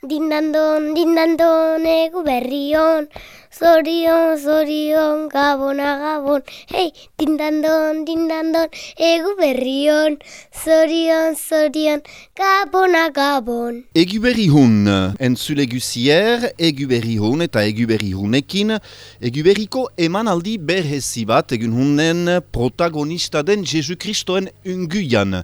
Dindandon, dindandon, egu berrion, zorion, zorion, gabona, gabon. Hei, dindandon, dindandon, egu berrion, zorion, zorion, gabona, gabon. Egu berri hun, entzule guzier, egu berri hun eta egu berri hunekin, egu berriko eman aldi berhezi bat egun hunen protagonista den Jesu Kristoen unguian.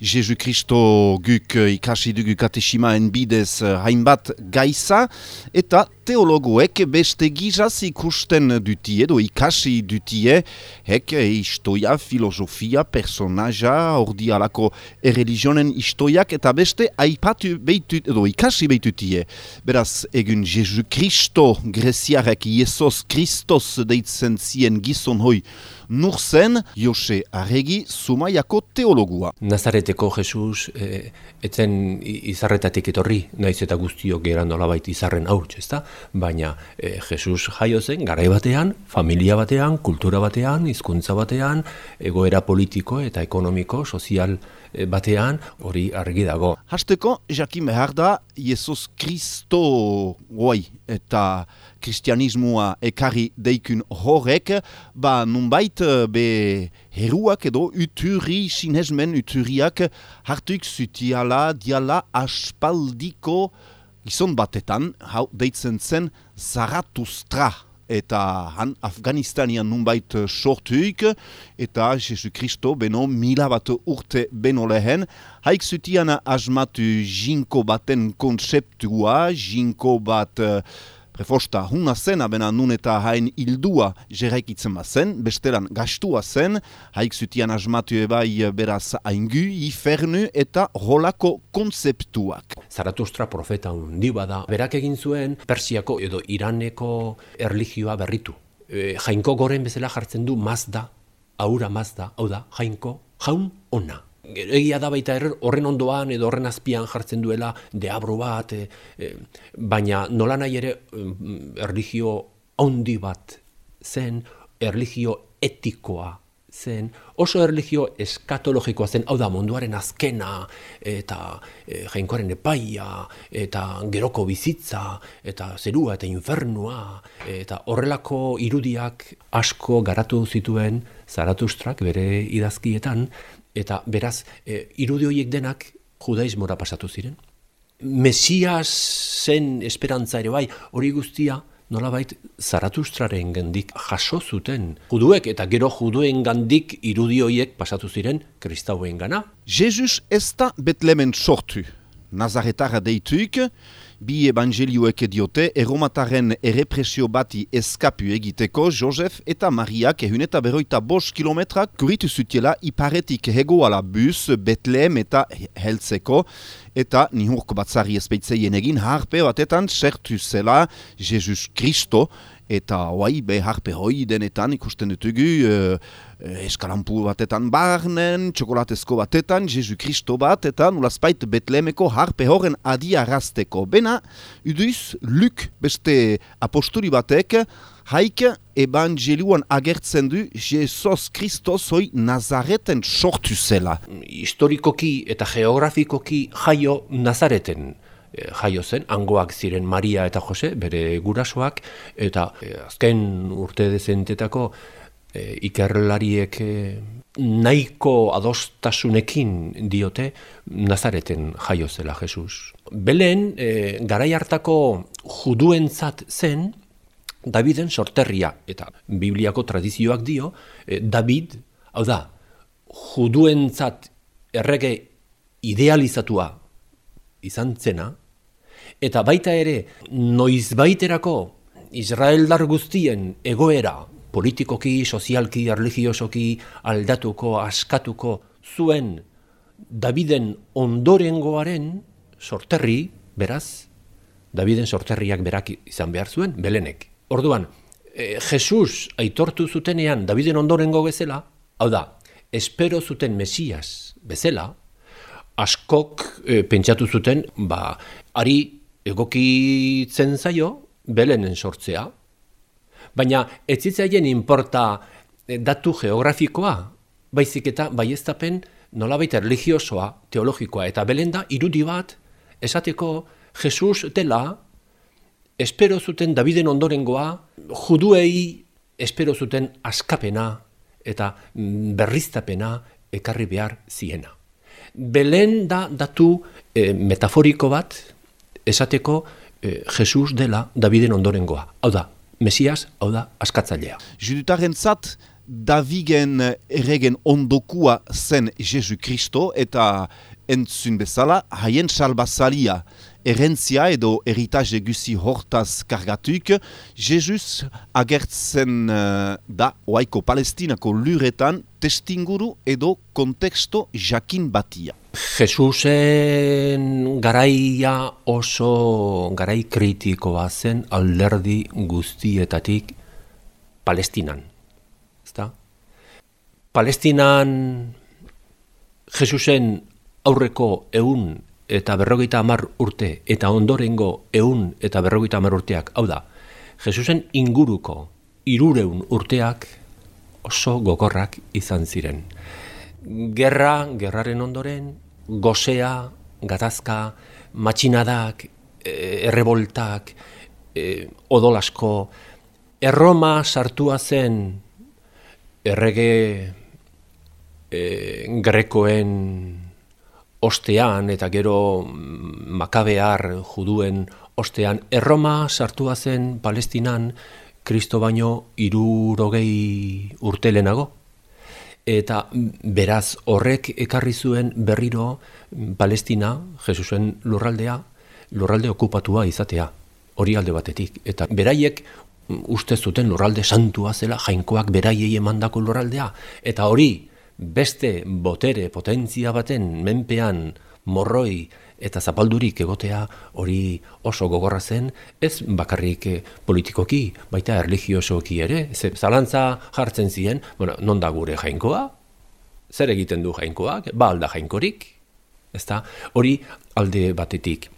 Jesu Kristo guk ikasi dugu katesimaen bidez hainbat gaisa, eta teologoek beste gizaz ikusten dutie, edo ikasi dutie, hek istoia, filosofia, personaja, ordi alako erreligionen istoiak, eta beste aipatu behitu, edo ikasi behitutie. Beraz, egun Jesu Kristo greziarek Iesos Kristos deitzen zien gizon hoi, nur zen Jose Arregi Zumaiako teologua. Nazareteko Jesus e, etzen izarretatik etorri, naiz eta guztiok geran nolabait izarren hau, ezta? Baina e, Jesus jaio zen garai batean, familia batean, kultura batean, hizkuntza batean, egoera politiko eta ekonomiko, sozial e, batean, hori argi dago. Hasteko, jakin behar da, Jesus Kristo guai eta kristianismoa ekarri deikun horrek, ba nunbait eh, be heruak edo uturi sinesmen uturiak hartuik zutiala diala aspaldiko gizon batetan, hau deitzen zen Zaratustra eta han Afganistanian nunbait sortuik, eta Jesu Kristo beno mila bat urte beno lehen, haik zutian asmatu jinko baten konzeptua, jinko bat uh, Prefosta, huna zen abena nun eta hain hildua jeraikitzen zen, bestelan gastua zen, haik zutian asmatu ebai beraz aingu, ifernu eta rolako konzeptuak. Zaratustra profeta hundi bada, berak egin zuen Persiako edo Iraneko erligioa berritu. E, jainko goren bezala jartzen du mazda, aura mazda, hau da, jainko, jaun ona egia da baita horren ondoan edo horren azpian jartzen duela deabro bat, e, e, baina nola nahi ere mm, erligio handi bat zen, erligio etikoa zen, oso erligio eskatologikoa zen, hau da munduaren azkena, eta e, jainkoaren epaia, eta geroko bizitza, eta zerua eta infernua, eta horrelako irudiak asko garatu zituen Zaratustrak bere idazkietan, eta beraz, e, irudi horiek denak judaismora pasatu ziren. Mesias zen esperantza ere bai, hori guztia, nolabait zaratustraren gandik jaso zuten. Juduek eta gero juduen gandik irudi horiek pasatu ziren kristauen gana. Jesus ez da Betlemen sortu. Nazaretara deituik, bi evangelioek diote erromataren errepresio bati eskapu egiteko Josef eta Mariak ehun eta berroita bos kilometrak kuritu zutiela iparetik hegoala bus Betlehem eta heltzeko eta nihurko batzari ezpeitzeien egin harpe batetan sertu zela Jesus Kristo eta hoai be harpe hoi denetan ikusten dutugu uh, eskalampu batetan barnen, txokolatezko batetan, Jesu Kristo bat, eta nulazpait betlemeko harpe horren adiarazteko. Bena, uduiz, Luk beste aposturi batek, haik evangelioan agertzen du Jesus Kristos hoi Nazareten sortu zela. Historikoki eta geografikoki jaio Nazareten. Eh, jaio zen, angoak ziren Maria eta Jose, bere gurasoak, eta e, azken urte dezentetako e, ikerlariek nahiko adostasunekin diote Nazareten jaio zela Jesus. Belen, e, garai hartako juduentzat zen, Daviden sorterria, eta Bibliako tradizioak dio, David, hau da, juduentzat errege idealizatua izan zena, eta baita ere noiz baiterako Israeldar guztien egoera politikoki, sozialki, religiosoki aldatuko, askatuko zuen Daviden ondorengoaren sorterri, beraz, Daviden sorterriak berak izan behar zuen, belenek. Orduan, e, Jesus aitortu zutenean Daviden ondorengo bezala, hau da, espero zuten Mesias bezala, askok e, pentsatu zuten, ba, ari egokitzen zaio, belenen sortzea, baina ez zitzaien inporta e, datu geografikoa, baizik eta baiestapen nolabait religiosoa, teologikoa, eta belenda irudi bat, esateko Jesus dela, espero zuten Daviden ondorengoa, juduei espero zuten askapena eta mm, berriztapena ekarri behar ziena. Belen da datu e, metaforiko bat, esateko e, Jesus dela Daviden ondorengoa. Hau da, Mesias, hau da, askatzailea. Judutaren zat, Davigen erregen ondokua zen Jesu Kristo eta entzun bezala, haien salbazalia errentzia edo eritaje guzi hortaz kargatuk, Jesus agertzen uh, da oaiko palestinako luretan testinguru edo konteksto jakin batia. Jesusen garaia oso garai kritikoa zen alderdi guztietatik Palestinan. Ezta? Palestinan Jesusen aurreko eun eta berrogeita hamar urte eta ondorengo eun eta berrogeita hamar urteak, hau da, Jesusen inguruko irureun urteak oso gogorrak izan ziren. Gerra, gerraren ondoren, gozea, gatazka, matxinadak, e, erreboltak, e, odolasko, erroma sartua zen errege e, grekoen ostean eta gero makabear juduen ostean. Erroma sartua zen palestinan kristo baino irurogei urtelenago eta mm, beraz horrek ekarri zuen berriro mm, palestina jesusen lurraldea lurralde okupatua izatea hori alde batetik. Eta beraiek uste zuten lurralde santua zela jainkoak beraiei emandako lurraldea. Eta hori beste botere potentzia baten menpean morroi eta zapaldurik egotea hori oso gogorra zen, ez bakarrik eh, politikoki, baita erligiosoki ere, ze zalantza jartzen ziren, bueno, non da gure jainkoa? Zer egiten du jainkoak? Ba alda jainkorik? Ez hori alde batetik.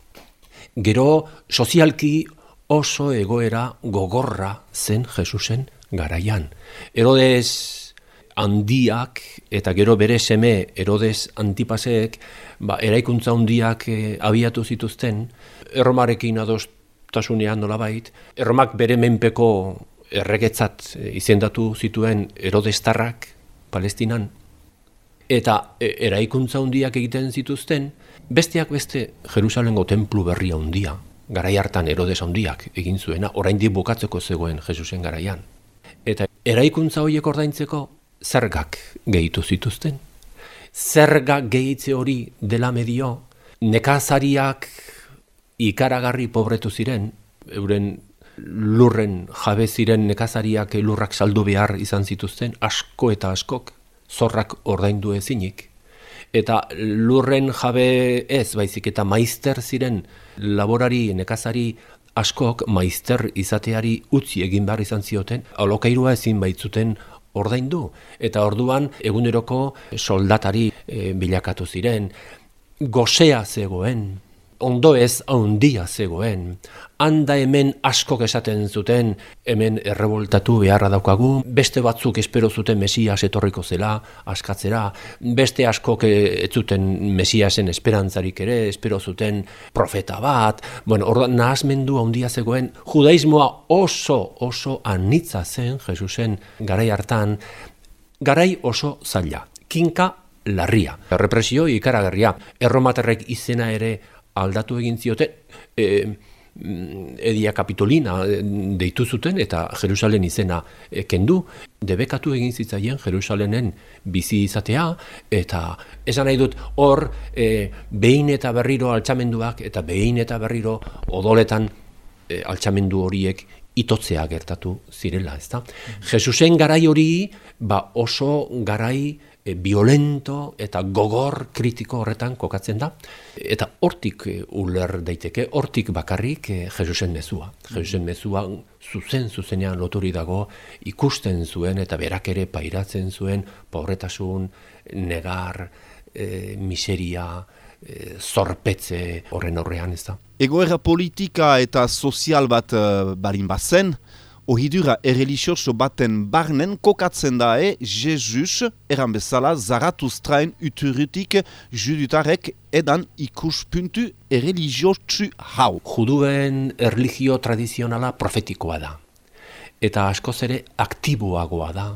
Gero sozialki oso egoera gogorra zen Jesusen garaian. Erodez handiak eta gero bere seme erodez antipaseek ba, eraikuntza handiak e, abiatu zituzten. Erromarekin adostasunean nolabait erromak bere menpeko erregetzat e, izendatu zituen erodestarrak palestinan. Eta e, eraikuntza handiak egiten zituzten besteak beste Jerusalengo templu berria handia garai hartan erodes handiak egin zuena oraindik bukatzeko zegoen Jesusen garaian. Eta eraikuntza horiek ordaintzeko zergak gehitu zituzten. Zerga gehitze hori dela medio, nekazariak ikaragarri pobretu ziren, euren lurren jabe ziren nekazariak lurrak saldu behar izan zituzten, asko eta askok, zorrak ordaindu ezinik. Eta lurren jabe ez, baizik eta maizter ziren laborari nekazari askok maizter izateari utzi egin behar izan zioten, alokairua ezin baitzuten ordaindu. Eta orduan eguneroko soldatari e, bilakatu ziren. Gozea zegoen ondo ez handia zegoen. Handa hemen askok esaten zuten hemen errevoltatu beharra daukagu beste batzuk espero zuten mesias etorriko zela askatzera. Beste askok ez zuten mesiasen esperantzarik ere espero zuten profeta bat. Bueno orduan nahasmendu handia zegoen. Judaismoa oso oso anitza zen Jesusen garai hartan. Garai oso zaila. Kinka larria. Represio ikaragarria. Erromaterrek izena ere aldatu egin zioten e, edia kapitolina e, deitu zuten eta Jerusalen izena e, kendu debekatu egin zitzaien Jerusalenen bizi izatea eta esan nahi dut hor e, behin eta berriro altxamenduak eta behin eta berriro odoletan e, altxamendu horiek itotzea gertatu zirela, ezta? Mm Jesusen garai hori ba oso garai e, violento eta gogor kritiko horretan kokatzen da. Eta hortik e, uler daiteke hortik bakarrik e, Jesusen mezua. Jesusen mezua zuzen zuzenean loturi dago ikusten zuen eta berak ere pairatzen zuen pobretasun negar e, miseria e, zorpetze horren horrean ez da Egoera politika eta sozial bat uh, barin bazen, ohidura erreligioso baten barnen kokatzen da e Jesus, eran bezala, Zaratuztraen uturutik judutarek edan ikuspuntu erreligiosu hau. Juduen erligio tradizionala profetikoa da. Eta askoz ere aktiboagoa da.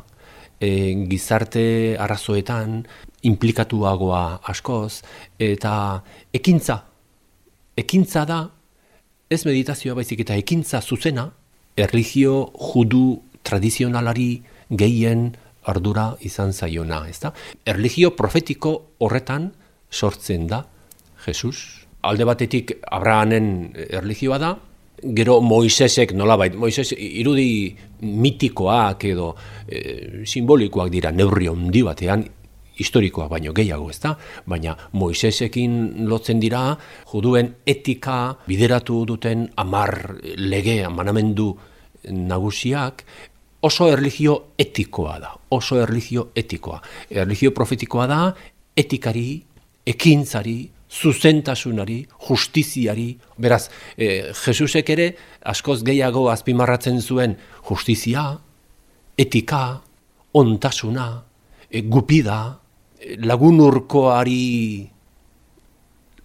E, gizarte arazoetan implikatuagoa askoz. Eta ekintza. Ekintza da, ez meditazioa baizik eta ekintza zuzena, erligio judu tradizionalari gehien ardura izan zaiona, ezta? Erligio profetiko horretan sortzen da Jesus. Alde batetik Abrahamen erligioa da, gero Moisesek nolabait, Moises irudi mitikoak edo e, simbolikoak dira neurri handi batean historikoa baino gehiago, ezta? Baina Moisesekin lotzen dira juduen etika bideratu duten amar lege manamendu nagusiak oso erlijio etikoa da, oso erlijio etikoa. Erlijio profetikoa da etikari, ekintzari, zuzentasunari, justiziari, beraz, e, Jesusek ere askoz gehiago azpimarratzen zuen justizia, etika, ontasuna, e, gupida, lagun urkoari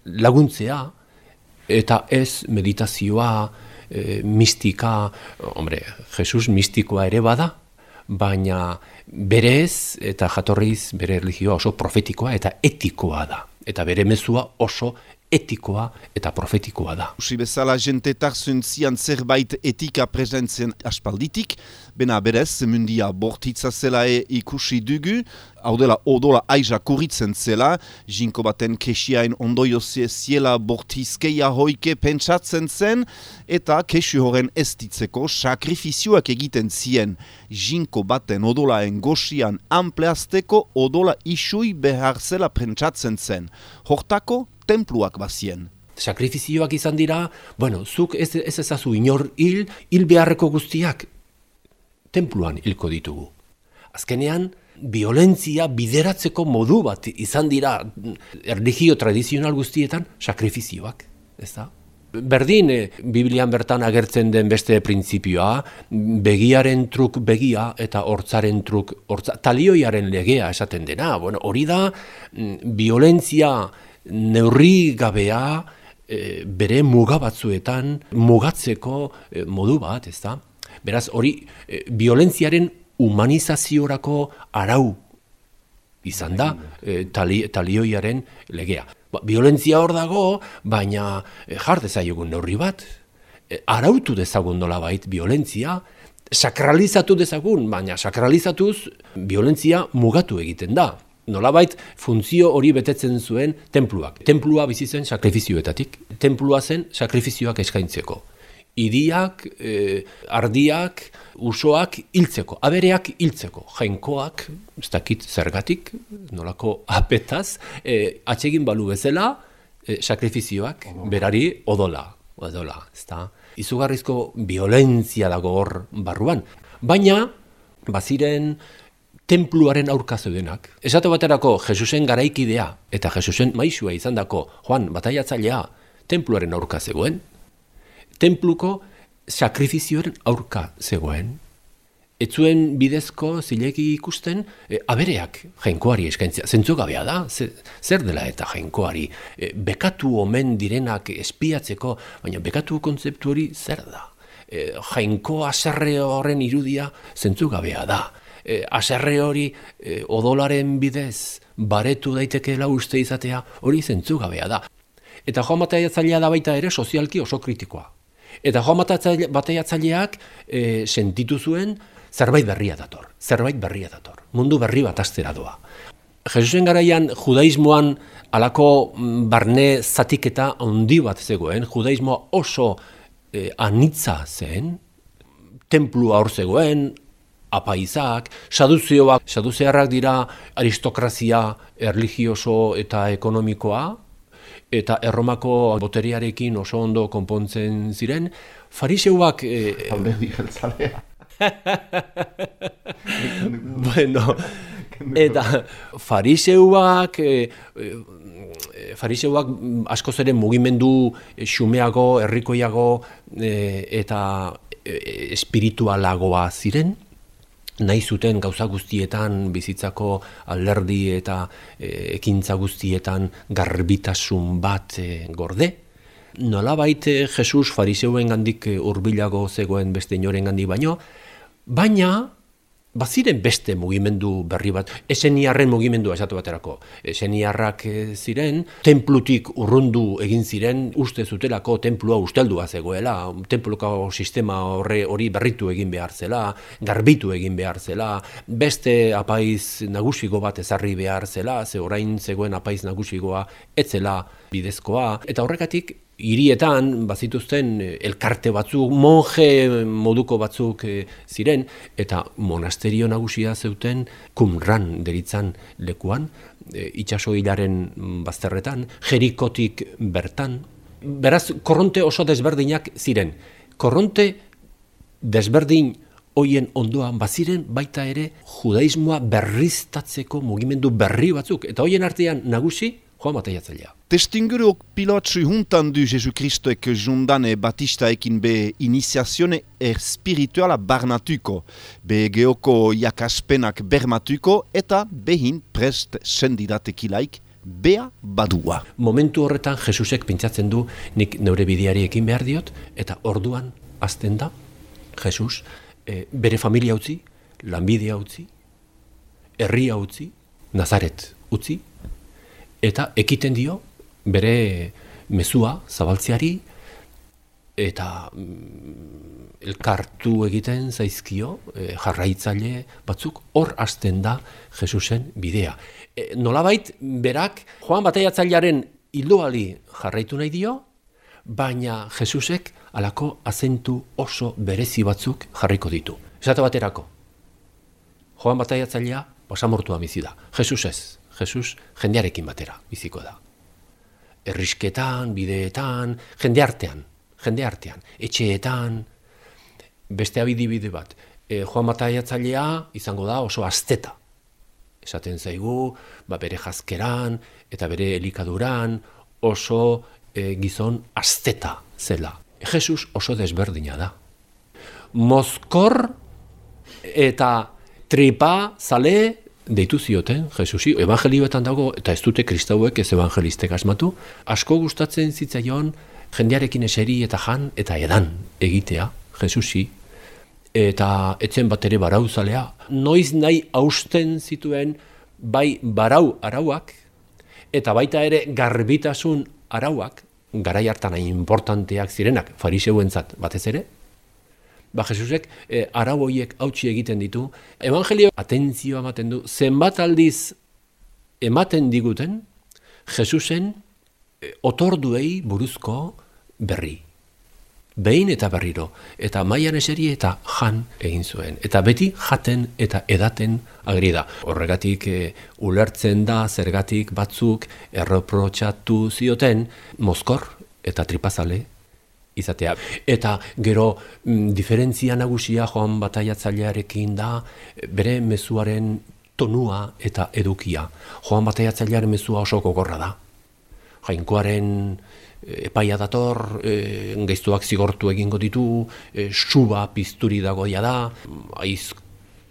laguntzea, eta ez meditazioa, e, mistika, hombre, Jesus mistikoa ere bada, baina berez eta jatorriz bere religioa oso profetikoa eta etikoa da. Eta bere mezua oso etikoa eta profetikoa da. Usi bezala jentetar zuntzian zerbait etika presentzen aspalditik, bena berez, mundia bortitza zela e ikusi dugu, hau dela odola aiza kuritzen zela, jinko baten kesiain ondoio ziela bortizkeia hoike pentsatzen zen, eta kesi horren ez ditzeko sakrifizioak egiten zien jinko baten odolaen goxian ampleazteko odola isui behar zela pentsatzen zen. Hortako, templuak bazien. Sakrifizioak izan dira, bueno, zuk ez, ez ezazu inor hil, hil beharreko guztiak, templuan hilko ditugu. Azkenean, violentzia bideratzeko modu bat izan dira erligio tradizional guztietan sakrifizioak, ez da? Berdin, eh, Biblian bertan agertzen den beste printzipioa, begiaren truk begia eta hortzaren truk hortza, talioiaren legea esaten dena. Bueno, hori da, mm, violentzia neurri gabea e, bere muga batzuetan mugatzeko e, modu bat, ez da? Beraz, hori, e, violentziaren humanizaziorako arau izan da, e, tali, talioiaren legea. Ba, violentzia hor dago, baina e, jar dezaiogun neurri bat, e, arautu dezagun nola bait violentzia, sakralizatu dezagun, baina sakralizatuz violentzia mugatu egiten da nolabait funtzio hori betetzen zuen tenpluak. Tenplua bizi zen sakrifizioetatik. Tenplua zen sakrifizioak eskaintzeko. Idiak, e, ardiak, usoak hiltzeko, abereak hiltzeko, jainkoak, ez dakit zergatik, nolako apetaz, e, atsegin balu bezala, e, sakrifizioak berari odola, odola, ez da. Izugarrizko violentzia dago hor barruan. Baina, baziren templuaren aurka zeudenak. Esate baterako Jesusen garaikidea eta Jesusen maisua izandako Juan bataiatzailea templuaren aurka zegoen. Templuko sakrifizioaren aurka zegoen. Etzuen bidezko zilegi ikusten e, abereak jainkoari eskaintzea. Zentzu gabea da, zer dela eta jainkoari. E, bekatu omen direnak espiatzeko, baina bekatu kontzeptu hori zer da. E, jainkoa zerre horren irudia zentzu gabea da e, aserre hori e, odolaren bidez baretu daitekeela uste izatea hori zentzugabea da. Eta joan bataiatzailea da baita ere sozialki oso kritikoa. Eta joan bataiatzaileak e, sentitu zuen zerbait berria dator, zerbait berria dator, mundu berri bat astera doa. Jesusen garaian judaismoan alako mm, barne zatiketa handi bat zegoen, judaismoa oso e, anitza zen, templua hor zegoen, apaizak, saduzioak, saduzearrak dira aristokrazia erligioso eta ekonomikoa, eta erromako boteriarekin oso ondo konpontzen ziren, fariseuak... Eh, Alderdi jeltzalea. bueno, eta fariseuak... Eh, eh, fariseuak askoz ere mugimendu xumeago, herrikoiago eta e, espiritualagoa ziren, nahi zuten gauza guztietan bizitzako alderdi eta e, ekintza guztietan garbitasun bat e, gorde. Nolabait e, Jesus fariseuen gandik e, urbilago zegoen beste inoren gandik baino, baina baziren beste mugimendu berri bat, eseniarren mugimendua esatu baterako. Eseniarrak eh, ziren, templutik urrundu egin ziren, uste zutelako templua usteldua zegoela, templuko sistema horre hori berritu egin behar zela, garbitu egin behar zela, beste apaiz nagusiko bat ezarri behar zela, ze orain zegoen apaiz nagusigoa etzela bidezkoa, eta horrekatik hirietan bazituzten eh, elkarte batzuk, monje moduko batzuk e, ziren, eta monasterio nagusia zeuten kumran deritzan lekuan, e, itxaso hilaren bazterretan, jerikotik bertan. Beraz, korronte oso desberdinak ziren. Korronte desberdin hoien ondoan baziren baita ere judaismoa berriztatzeko mugimendu berri batzuk. Eta hoien artean nagusi, joan bataiatzailea. Testinguru pilotsu juntan du Jesu Kristoek jundane Batistaekin be iniziazione espirituala barnatuko, be geoko jakaspenak bermatuko eta behin prest sendidatekilaik bea badua. Momentu horretan Jesusek pintzatzen du nik neure bideari ekin behar diot eta orduan azten da Jesus e, bere familia utzi, lanbidea utzi, herria utzi, Nazaret utzi, eta ekiten dio bere mezua zabaltzeari eta mm, elkartu egiten zaizkio e, jarraitzaile batzuk hor hasten da Jesusen bidea. E, nolabait berak Joan Bataiatzailearen hildoali jarraitu nahi dio, baina Jesusek alako azentu oso berezi batzuk jarriko ditu. Esate baterako, Joan Bataiatzailea pasamortua bizi da. Jesus ez, Jesus jendearekin batera biziko da errisketan, bideetan, jende artean, jende artean, etxeetan, beste abidibide bat. E, Joan Mataiatzailea izango da oso asteta. Esaten zaigu, ba, bere jazkeran eta bere elikaduran oso e, gizon asteta zela. Jesus oso desberdina da. Mozkor eta tripa zale deitu zioten, Jesusi, evangelioetan dago, eta ez dute kristauek ez evangelistek asmatu, asko gustatzen zitzaion jendearekin eseri eta jan eta edan egitea, Jesusi, eta etzen bat ere barau zalea, noiz nahi hausten zituen bai barau arauak, eta baita ere garbitasun arauak, garai hartan hain importanteak zirenak, fariseuentzat batez ere, ba Jesusek e, arau horiek hautsi egiten ditu. Evangelio atentzioa ematen du, zenbat aldiz ematen diguten Jesusen e, otorduei buruzko berri. Behin eta berriro, eta maian eseri eta jan egin zuen. Eta beti jaten eta edaten agri da. Horregatik e, ulertzen da zergatik batzuk erreprotxatu zioten mozkor eta tripazale izatea. Eta gero mm, diferentzia nagusia joan bataiatzailearekin da bere mezuaren tonua eta edukia. Joan bataiatzailearen mezua oso gogorra da. Jainkoaren eh, epaia dator, e, geiztuak zigortu egingo ditu, e, suba pizturi dagoia da,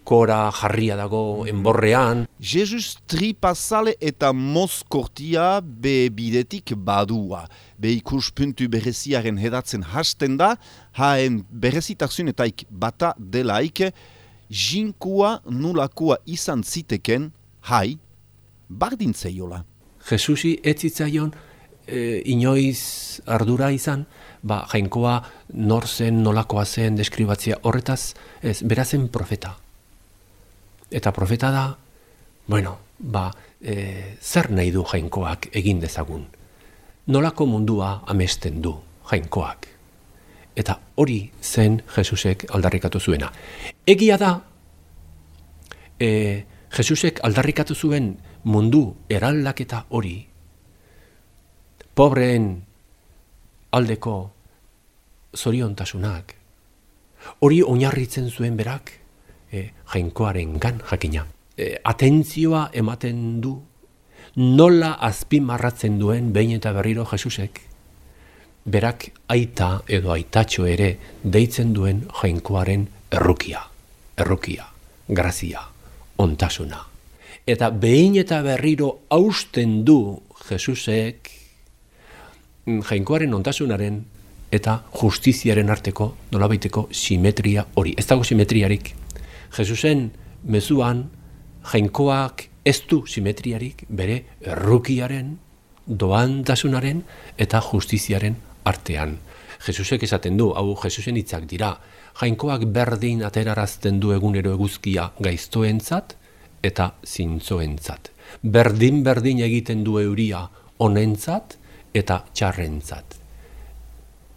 aizkora jarria dago enborrean. Jesus tripazale eta mozkortia be bidetik badua be ikuspuntu bereziaren hedatzen hasten da, haen berezitasunetaik bata delaik, jinkua nulakoa izan ziteken, hai, bardin zeiola. Jesusi etzitzaion e, inoiz ardura izan, ba, jainkoa nor zen nolakoa zen deskribatzea horretaz, ez, berazen profeta. Eta profeta da, bueno, ba, e, zer nahi du jainkoak egin dezagun nolako mundua amesten du jainkoak. Eta hori zen Jesusek aldarrikatu zuena. Egia da, e, Jesusek aldarrikatu zuen mundu eraldaketa hori, pobreen aldeko zoriontasunak, hori oinarritzen zuen berak e, jainkoaren gan jakina. E, atentzioa ematen du nola azpimarratzen duen behin eta berriro Jesusek berak aita edo aitatxo ere deitzen duen jainkoaren errukia, errukia, grazia, ontasuna. Eta behin eta berriro hausten du Jesusek mm, jainkoaren ontasunaren eta justiziaren arteko nolabaiteko simetria hori. Ez dago simetriarik. Jesusen mezuan jainkoak ez du simetriarik bere errukiaren, doantasunaren eta justiziaren artean. Jesusek esaten du, hau Jesusen hitzak dira, jainkoak berdin aterarazten du egunero eguzkia gaiztoentzat eta zintzoentzat. Berdin berdin egiten du euria honentzat eta txarrentzat.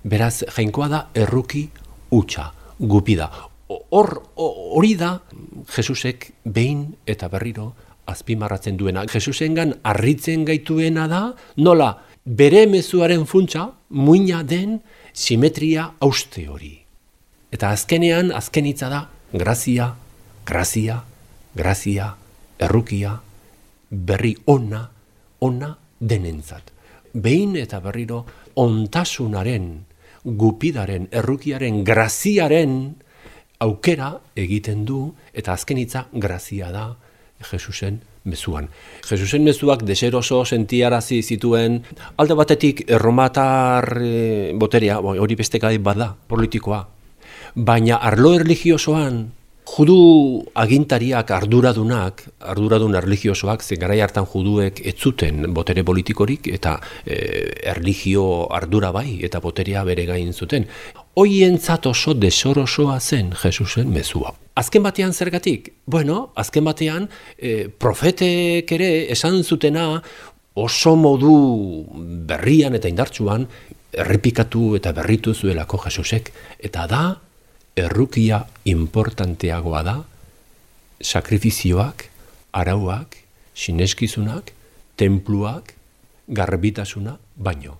Beraz, jainkoa da erruki utxa, gupida. Hor hori da Jesusek behin eta berriro azpimarratzen duena. Jesusengan harritzen gaituena da, nola bere mezuaren funtsa, muina den simetria auste hori. Eta azkenean, azkenitza da, grazia, grazia, grazia, errukia, berri ona, ona denentzat. Behin eta berriro, ontasunaren, gupidaren, errukiaren, graziaren aukera egiten du, eta azkenitza grazia da, Jesusen mezuan. Jesusen mezuak deseroso sentiarazi zituen, alde batetik erromatar e, boterea, hori beste gai bada, politikoa, baina arlo erligiosoan, judu agintariak arduradunak, arduradun erligiosoak, zen garai hartan juduek ez zuten botere politikorik, eta e, erligio ardura bai, eta boterea bere gain zuten. Hoientzat oso desorosoa zen Jesusen mezua. Azken batean zergatik? Bueno, azken batean e, profetek ere esan zutena oso modu berrian eta indartsuan errepikatu eta berritu zuelako Jesusek. Eta da, errukia importanteagoa da, sakrifizioak, arauak, sineskizunak, templuak, garbitasuna, baino.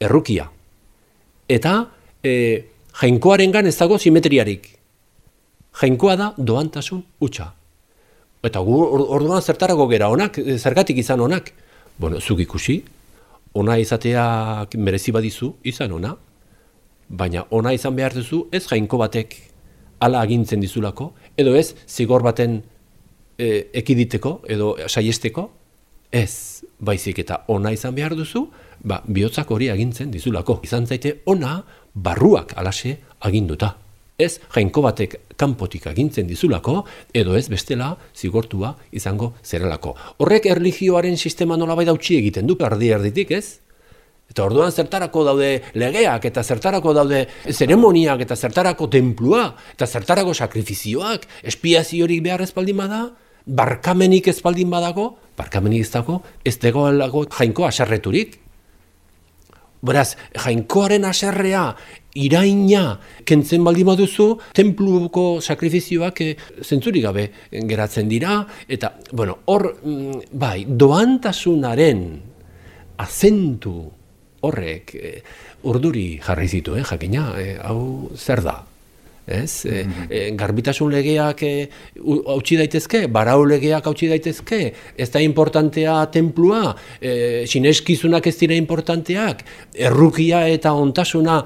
Errukia. Eta e, jainkoaren gan ez dago simetriarik. Jainkoa da doantasun utxa. Eta gu orduan zertarago gera onak, zergatik izan onak. Bueno, zuk ikusi, ona izateak merezi badizu, izan ona, baina ona izan behar duzu ez jainko batek ala agintzen dizulako, edo ez zigor baten e, ekiditeko edo saiesteko, ez baizik eta ona izan behar duzu, ba, bihotzak hori agintzen dizulako. Izan zaite ona barruak alase aginduta. Ez jainko batek kanpotik agintzen dizulako, edo ez bestela zigortua izango zerelako. Horrek erligioaren sistema nola bai dautxi egiten du, erdi erditik ez? Eta orduan zertarako daude legeak, eta zertarako daude zeremoniak, eta zertarako templua, eta zertarako sakrifizioak, espiaziorik behar ezpaldin bada, barkamenik ezpaldin badago, barkamenik ez dago, ez dagoelako jainko aserreturik. Beraz, jainkoaren aserrea, iraina, kentzen baldin baduzu, templuko sakrifizioak e, zentzurik gabe geratzen dira, eta, bueno, hor, mm, bai, doantasunaren azentu horrek e, urduri jarri zitu, eh, jakina, e, hau zer da? Ez? E, e, garbitasun legeak hautsi daitezke, barau legeak hautsi daitezke, ez da importantea templua, e, sineskizunak ez dira importanteak, errukia eta ontasuna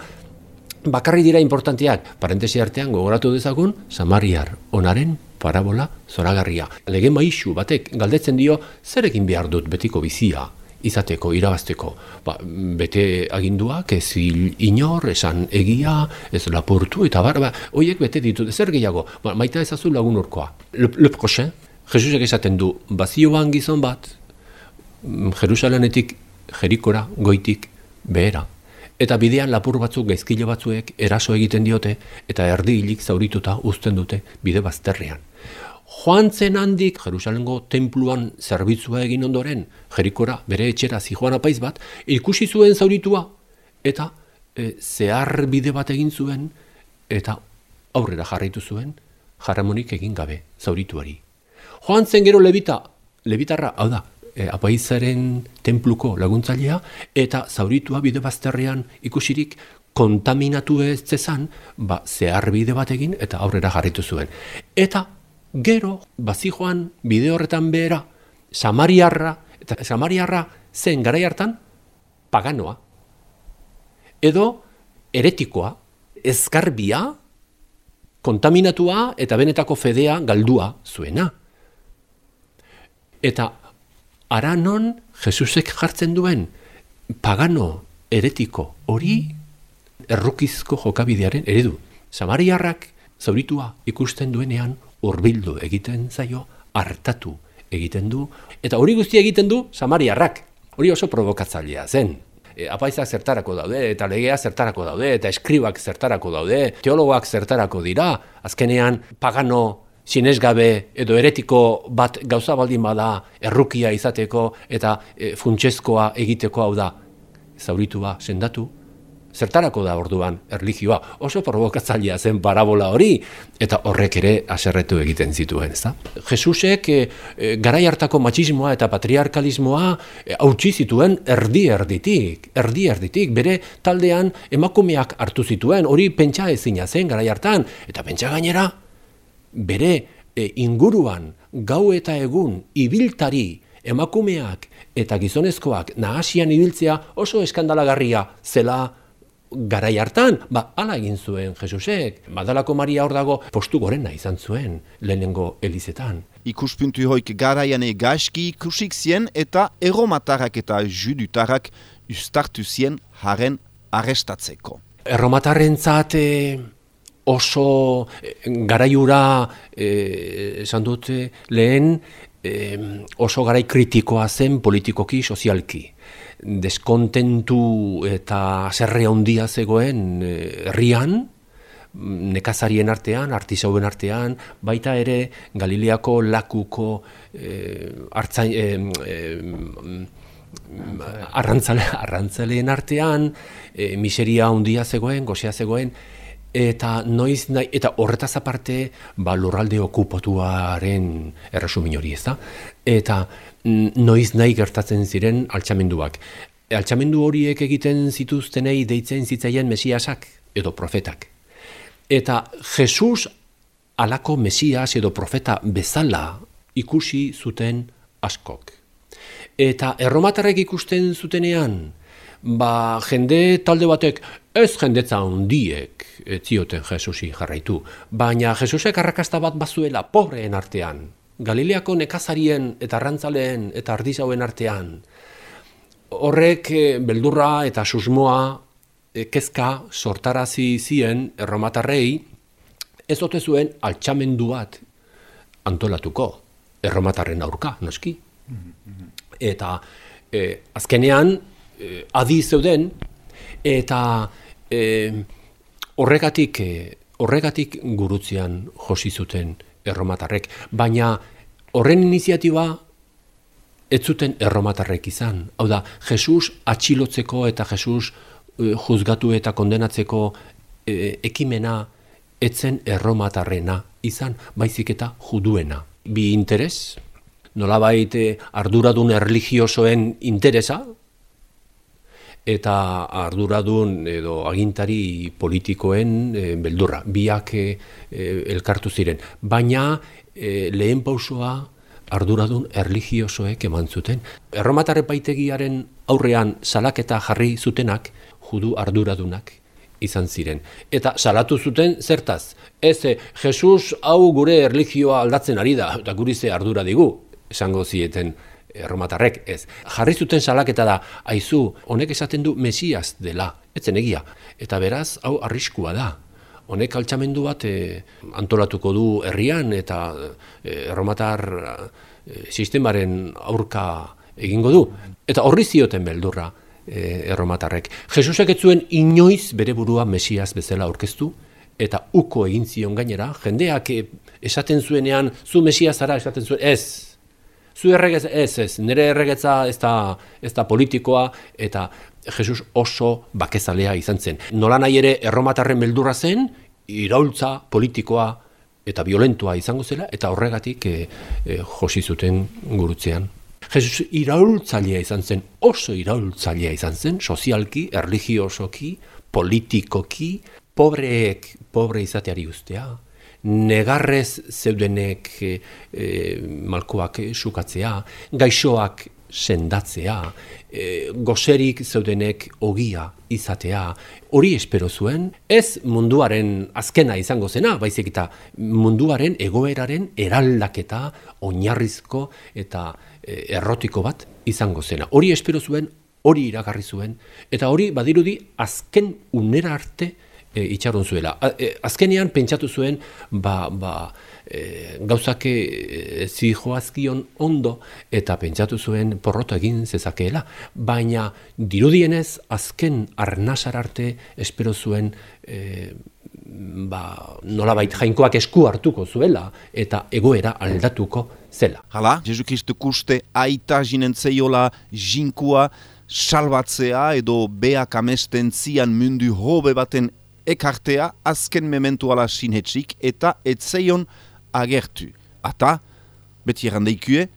bakarri dira importanteak. Parentesi artean gogoratu dezagun, Samariar onaren parabola zoragarria. Lege maixu batek galdetzen dio, zerekin behar dut betiko bizia? Izateko, irabazteko. Ba, bete aginduak, ez inor, esan egia, ez lapurtu, eta bar, ba, oiek bete ditu, zer gehiago, ba, maita ezazu lagun urkoa. Le, le Jesusek esaten du, bazioan gizon bat, mm, Jerusalenetik, Jerikora, goitik, behera. Eta bidean lapur batzuk, gaizkile batzuek, eraso egiten diote, eta erdi hilik zaurituta uzten dute bide bazterrean joan zen handik Jerusalengo templuan zerbitzua egin ondoren, Jerikora bere etxera zijoan apaiz bat, ikusi zuen zauritua, eta e, zehar bide bat egin zuen, eta aurrera jarraitu zuen, jarramonik egin gabe zaurituari. Joan zen gero lebita, lebitarra, hau da, e, apaizaren templuko laguntzailea, eta zauritua bide bazterrean ikusirik, kontaminatu ez zezan, ba, zehar bide bat egin, eta aurrera jarraitu zuen. Eta Gero, bazi joan, bide horretan behera, Samariarra, eta Samariarra zen garai hartan, paganoa. edo eretikoa, ezkarbia, kontaminatua eta benetako fedea galdua zuena. Eta aranon Jesusek jartzen duen pagano eretiko hori errukizko jokabidearen eredu. Samariarrak zauritua ikusten duenean hurbildu egiten zaio, hartatu egiten du, eta hori guztia egiten du Samariarrak. Hori oso provokatzailea zen. E, apaizak zertarako daude, eta legea zertarako daude, eta eskribak zertarako daude, teologoak zertarako dira, azkenean pagano sinesgabe edo eretiko bat gauza baldin bada errukia izateko eta e, funtsezkoa egiteko hau da zauritua sendatu zertarako da orduan erlijioa? Oso provokatzailea zen parabola hori eta horrek ere haserretu egiten zituen, ezta? Jesusek e, e, garai hartako matxismoa eta patriarkalismoa hautsi zituen erdi erditik, erdi erditik, bere taldean emakumeak hartu zituen, hori pentsa ezina zen garai hartan. Eta pentsa gainera bere inguruan gau eta egun ibiltari emakumeak eta gizonezkoak nahasian ibiltzea oso eskandalagarria zela garai hartan, ba, ala egin zuen Jesusek. Madalako Maria hor dago postu gorena izan zuen lehenengo elizetan. Ikuspuntu hoik garaian gaski ikusik zien eta erromatarrak eta judutarrak ustartu zien haren arrestatzeko. Erromatarren zate oso eh, garaiura eh, esan dute lehen oso garai kritikoa zen politikoki, sozialki deskontentu eta zerre handia zegoen eh, herrian, nekazarien artean, artizauen artean, baita ere Galileako lakuko e, hartzain, e, arrantzale, arrantzaleen artean, e, miseria handia zegoen, gozea zegoen, eta noiz nahi, eta horretaz aparte ba, lurralde okupatuaren erresumin hori ez da. Eta noiz nahi gertatzen ziren altxamenduak. Altxamendu horiek egiten zituztenei deitzen zitzaien mesiasak edo profetak. Eta Jesus alako mesias edo profeta bezala ikusi zuten askok. Eta erromatarrek ikusten zutenean, ba jende talde batek ez jendetza hundiek zioten Jesusi jarraitu, baina Jesusek arrakasta bat bazuela pobreen artean, Galileako nekazarien eta arrantzaleen eta ardizauen artean, horrek eh, beldurra eta susmoa eh, kezka sortarazi zien erromatarrei, ez ote zuen altxamendu bat antolatuko erromatarren aurka, noski. Eta e, azkenean e, adi zeuden eta e, horregatik, horregatik gurutzean josi zuten erromatarrek, baina horren iniziatiba ez zuten erromatarrek izan. Hau da, Jesus atxilotzeko eta Jesus uh, juzgatu eta kondenatzeko uh, ekimena etzen erromatarrena izan, baizik eta juduena. Bi interes, nolabait arduradun erligiosoen interesa, eta arduradun edo agintari politikoen e, beldurra, biak e, elkartu ziren. Baina e, lehen pausoa arduradun erligiosoek eman zuten. Erromatarre paitegiaren aurrean salaketa jarri zutenak judu arduradunak izan ziren. Eta salatu zuten zertaz. Ez, Jesus hau gure erligioa aldatzen ari da, eta guri ze ardura digu, esango zieten erromatarrek, ez. Jarri zuten salaketa da, aizu, honek esaten du mesiaz dela, etzen egia. Eta beraz, hau arriskua da. Honek altxamendu bat e, antolatuko du herrian eta e, erromatar e, sistemaren aurka egingo du. Eta horri zioten beldurra e, erromatarrek. Jesusek ez zuen inoiz bere burua mesiaz bezala aurkeztu, eta uko egin zion gainera, jendeak esaten zuenean, zu mesiaz zara esaten zuen, ez, zu erregez ez ez, nire erregetza ez da, ez da politikoa eta Jesus oso bakezalea izan zen. Nola nahi ere erromatarren beldurra zen, iraultza politikoa eta violentua izango zela eta horregatik e, e, josi zuten gurutzean. Jesus iraultzailea izan zen, oso iraultzailea izan zen, sozialki, erligiosoki, politikoki, pobreek pobre izateari ustea, negarrez zeudenek e, malkoak sukatzea, gaixoak sendatzea, e, goserik zeudenek ogia izatea, hori espero zuen, ez munduaren azkena izango zena, baizik eta munduaren egoeraren eraldaketa oinarrizko eta e, errotiko bat izango zena. Hori espero zuen, hori iragarri zuen, eta hori badirudi azken unera arte e, itxaron zuela. E, azkenean pentsatu zuen, ba, ba, e, gauzak e, zijoazkion ondo, eta pentsatu zuen porroto egin zezakeela. Baina dirudienez, azken arnasar arte espero zuen e, ba, nolabait jainkoak esku hartuko zuela eta egoera aldatuko zela. Hala, Jesu Kristu kuste aita jinentzeiola jinkua salbatzea edo beak amesten zian mundu hobe baten ekartea azken mementuala sinhetxik eta etzeion agertu. Ata, beti errandeikue,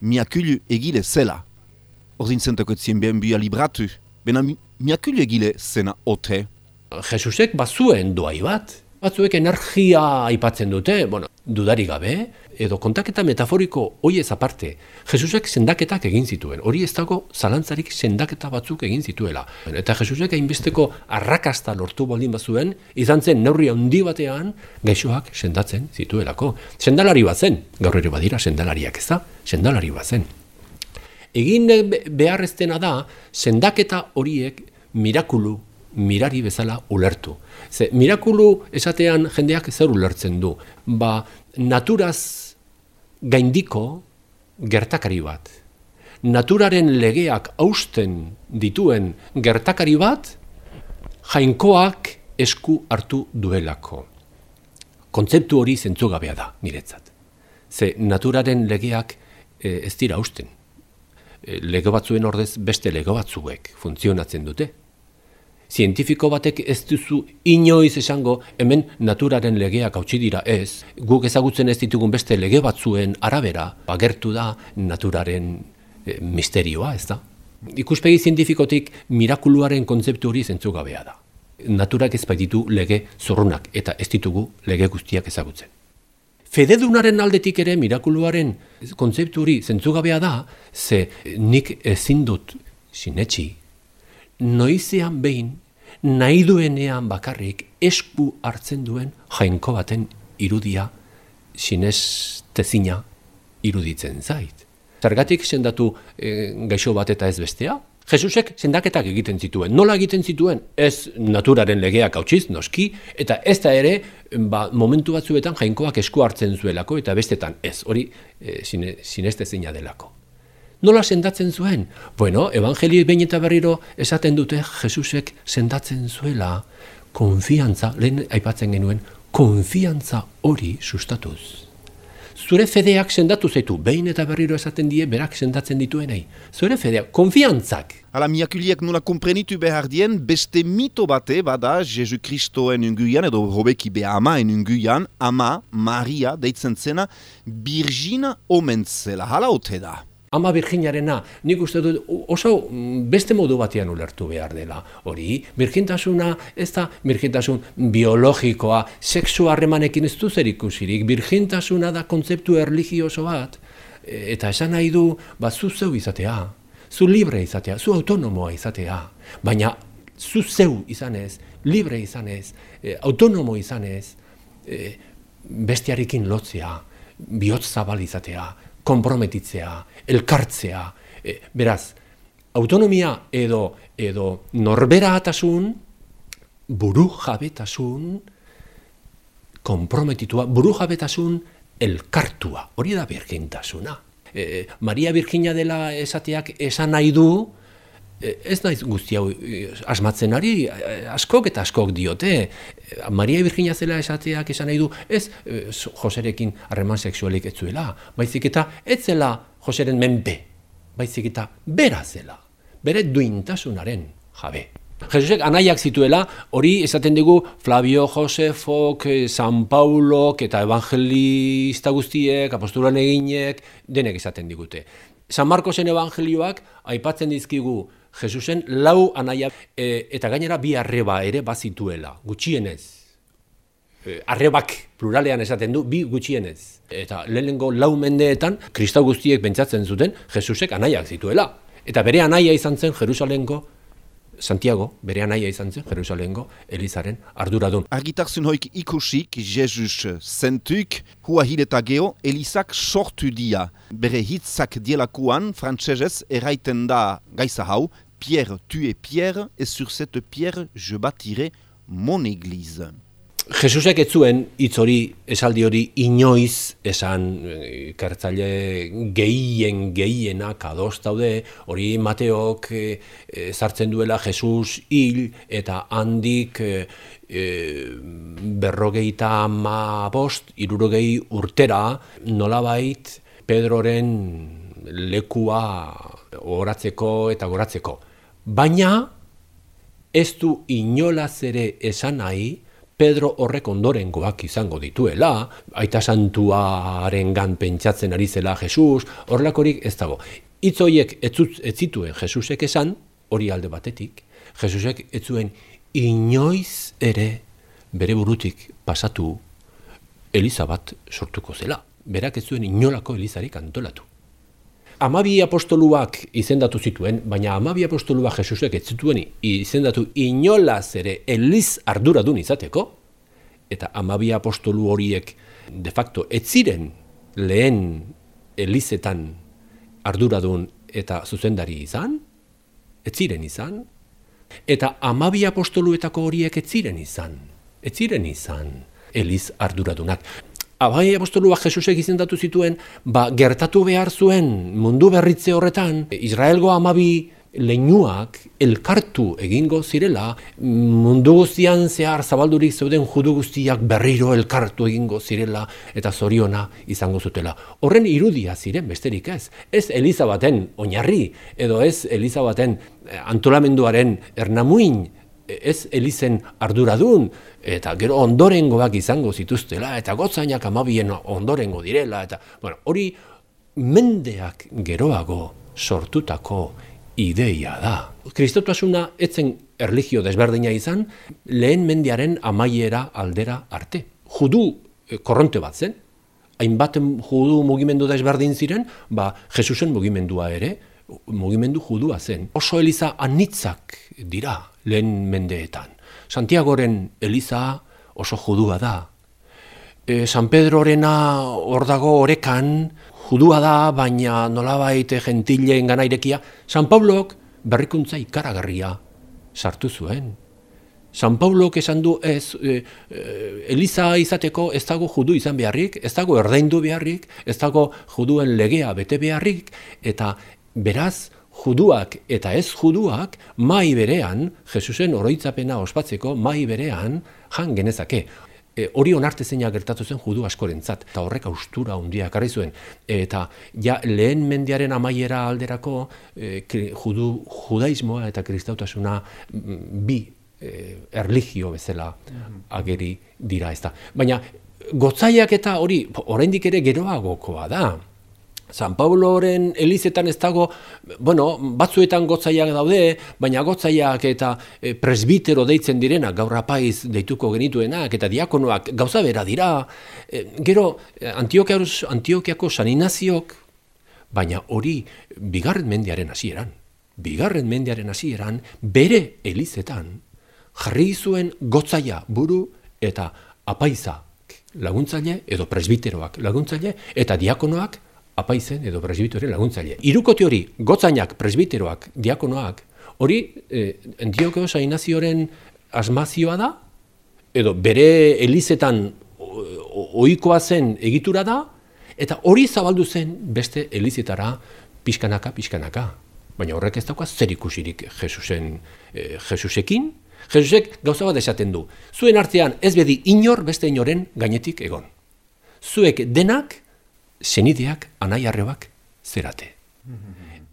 miakulu egile zela. Ordin zentako etzien behar bia libratu, bena miakulu egile zena ote. Jesusek bazuen doai bat, batzuek energia aipatzen dute, bueno, dudari gabe, edo kontaketa metaforiko hoi ez aparte, Jesusek sendaketak egin zituen, hori ez dago zalantzarik sendaketa batzuk egin zituela. Eta Jesusek hainbesteko arrakasta lortu baldin bazuen, izan zen neurri handi batean gaixoak sendatzen zituelako. Sendalari bat zen, gaur ere badira sendalariak ez da, sendalari bat zen. Egin beharreztena da, sendaketa horiek mirakulu, mirari bezala ulertu. Ze, mirakulu esatean jendeak zer ulertzen du. Ba, naturaz gaindiko gertakari bat. Naturaren legeak hausten dituen gertakari bat, jainkoak esku hartu duelako. Kontzeptu hori zentzugabea da, niretzat. Ze naturaren legeak e, ez dira hausten. E, lege batzuen ordez beste lege batzuek funtzionatzen dute zientifiko batek ez duzu inoiz esango hemen naturaren legeak hautsi dira ez, guk ezagutzen ez ditugun beste lege batzuen arabera, bagertu da naturaren e, misterioa, ez da? Ikuspegi zientifikotik mirakuluaren kontzeptu hori zentzugabea da. Naturak ez baititu lege zorrunak eta ez ditugu lege guztiak ezagutzen. Fededunaren aldetik ere mirakuluaren kontzeptu hori zentzugabea da, ze nik ezin dut sinetxi noizean behin, nahi duenean bakarrik esku hartzen duen jainko baten irudia sinestezina iruditzen zait. Zergatik sendatu e, gaixo bat eta ez bestea? Jesusek sendaketak egiten zituen. Nola egiten zituen? Ez naturaren legeak hautsiz, noski, eta ez da ere, ba, momentu batzuetan jainkoak esku hartzen zuelako, eta bestetan ez, hori e, sinestezina delako. Nola sendatzen zuen? Bueno, evangelio behin eta berriro esaten dute Jesusek sendatzen zuela konfiantza, lehen aipatzen genuen, konfiantza hori sustatuz. Zure fedeak sendatu zaitu, behin eta berriro esaten die berak sendatzen dituenei. Zure fedeak, konfiantzak. Hala, miakuliek nola komprenitu behar dien, beste mito bate bada Jesu Kristoen unguian, edo hobeki be amaen unguian, ama, Maria, deitzen zena, Birgina omentzela. Hala, ote da ama virginarena, nik uste dut oso mm, beste modu batean ulertu behar dela. Hori, virgintasuna ez da virgintasun biologikoa, sexu harremanekin ez du zer ikusirik, virgintasuna da kontzeptu erligioso bat, e, eta esan nahi du, ba, zu zeu izatea, zu libre izatea, zu autonomoa izatea, baina zu zeu izanez, libre izanez, e, autonomo izanez, e, bestiarekin lotzea, bihotz zabal izatea, konprometitzea, elkartzea, e, beraz, autonomia edo edo norbera atasun, buru jabetasun, konprometitua, buru jabetasun, elkartua, hori da birgintasuna. E, Maria Virginia dela esateak esan nahi du, ez naiz guzti hau e, asmatzen ari, e, askok eta askok diote. Maria Virginia zela esateak esan nahi du, ez Joserekin harreman sexualik ez zuela, baizik eta ez zela Joseren menpe, baizik eta bera zela, bere duintasunaren jabe. Jesusek anaiak zituela, hori esaten dugu Flavio Josefok, eh, San Paulok eta evangelista guztiek, aposturan eginek, denek esaten digute. San Marcosen evangelioak aipatzen dizkigu Jesusen lau anaiak e, eta gainera bi arreba ere bazituela, gutxienez. eh, arrebak pluralean esaten du, bi gutxienez. Eta lehenengo lau mendeetan, kristau guztiek pentsatzen zuten, Jesusek anaiak zituela. Eta bere anaia izan zen Jerusalengo Santiago, bere anaia izan zen, Jerusalengo, Elizaren arduradun. Argitarzun hoik ikusik, Jesus zentuk, hua hileta geho, Elizak sortu dia. Bere hitzak dielakuan, frantsesez eraiten da gaisa hau, Pierre, tu es Pierre, et sur cette pierre je bâtirai mon église. Jesusek ez zuen hitz hori esaldi hori inoiz esan eh, ikertzaile gehien gehienak ados daude hori Mateok e, sartzen duela Jesus hil eta handik e, e, berrogeita ama bost irurogei urtera nolabait Pedroren lekua horatzeko eta goratzeko. Baina ez du inolaz ere esan nahi Pedro horrek ondorengoak izango dituela, aita santuaren gan pentsatzen ari zela Jesus, horrelakorik ez dago. Itz horiek ez zituen Jesusek esan, hori alde batetik, Jesusek ez zuen inoiz ere bere burutik pasatu Eliza bat sortuko zela. Berak ez zuen inolako Elizarik antolatu. Amabi apostoluak izendatu zituen, baina amabi apostoluak Jesusek ez zituen izendatu inolaz ere Eliz arduradun izateko, eta amabi apostolu horiek de facto ez ziren lehen Elizetan arduradun eta zuzendari izan, ez ziren izan, eta amabi apostoluetako horiek ez ziren izan, ez ziren izan Eliz arduradunak. Abai apostoluak Jesusek izendatu zituen, ba, gertatu behar zuen mundu berritze horretan, Israelgo amabi leinuak elkartu egingo zirela, mundu guztian zehar zabaldurik zeuden judu guztiak berriro elkartu egingo zirela eta zoriona izango zutela. Horren irudia ziren besterik ez. Ez Eliza baten oinarri, edo ez Eliza baten eh, antolamenduaren ernamuin, ez Elizen arduradun, eta gero ondorengoak izango zituztela, eta gotzainak amabien ondorengo direla, eta bueno, hori mendeak geroago sortutako ideia da. Kristotasuna etzen erligio desberdina izan, lehen mendiaren amaiera aldera arte. Judu eh, korronte bat zen, hainbaten judu mugimendu desberdin ziren, ba, Jesusen mugimendua ere, mugimendu judua zen. Oso eliza anitzak dira lehen mendeetan. Santiagoren eliza oso judua da. E, San Pedrorena hor dago orekan, judua da, baina nolabait gentileen ganairekia, San Paulok berrikuntza ikaragarria sartu zuen. San Paulok esan du ez, e, e, Eliza izateko ez dago judu izan beharrik, ez dago erdaindu beharrik, ez dago juduen legea bete beharrik, eta beraz, juduak eta ez juduak mai berean, Jesusen oroitzapena ospatzeko mai berean jan genezake. E, hori onarte zeina gertatu zen judu askorentzat eta horrek austura handia ekarri zuen. Eta ja lehen mendiaren amaiera alderako e, judu judaismoa eta kristautasuna mm, bi e, erligio bezala ageri dira ezta. Baina gotzaiak eta hori oraindik ere geroagokoa da San Pauloren elizetan ez dago, bueno, batzuetan gotzaiak daude, baina gotzaiak eta e, presbitero deitzen direnak, gaur apaiz deituko genituenak, eta diakonoak gauza bera dira. E, gero, Antiokiako saninaziok, baina hori bigarren mendiaren hasieran, bigarren mendiaren hasieran, bere elizetan, jarri zuen gotzaia buru eta apaiza laguntzaile, edo presbiteroak laguntzaile, eta diakonoak apaizen edo presbiteroen laguntzaile. Irukote hori, gotzainak, presbiteroak, diakonoak, hori eh, Antiokio Sainazioren asmazioa da, edo bere elizetan ohikoa zen egitura da, eta hori zabaldu zen beste elizetara pixkanaka, pixkanaka. Baina horrek ez dauka zer ikusirik Jesusen, eh, Jesusekin, Jesusek gauza bat esaten du. Zuen artean ez bedi inor beste inoren gainetik egon. Zuek denak senideak anaiarrebak zerate.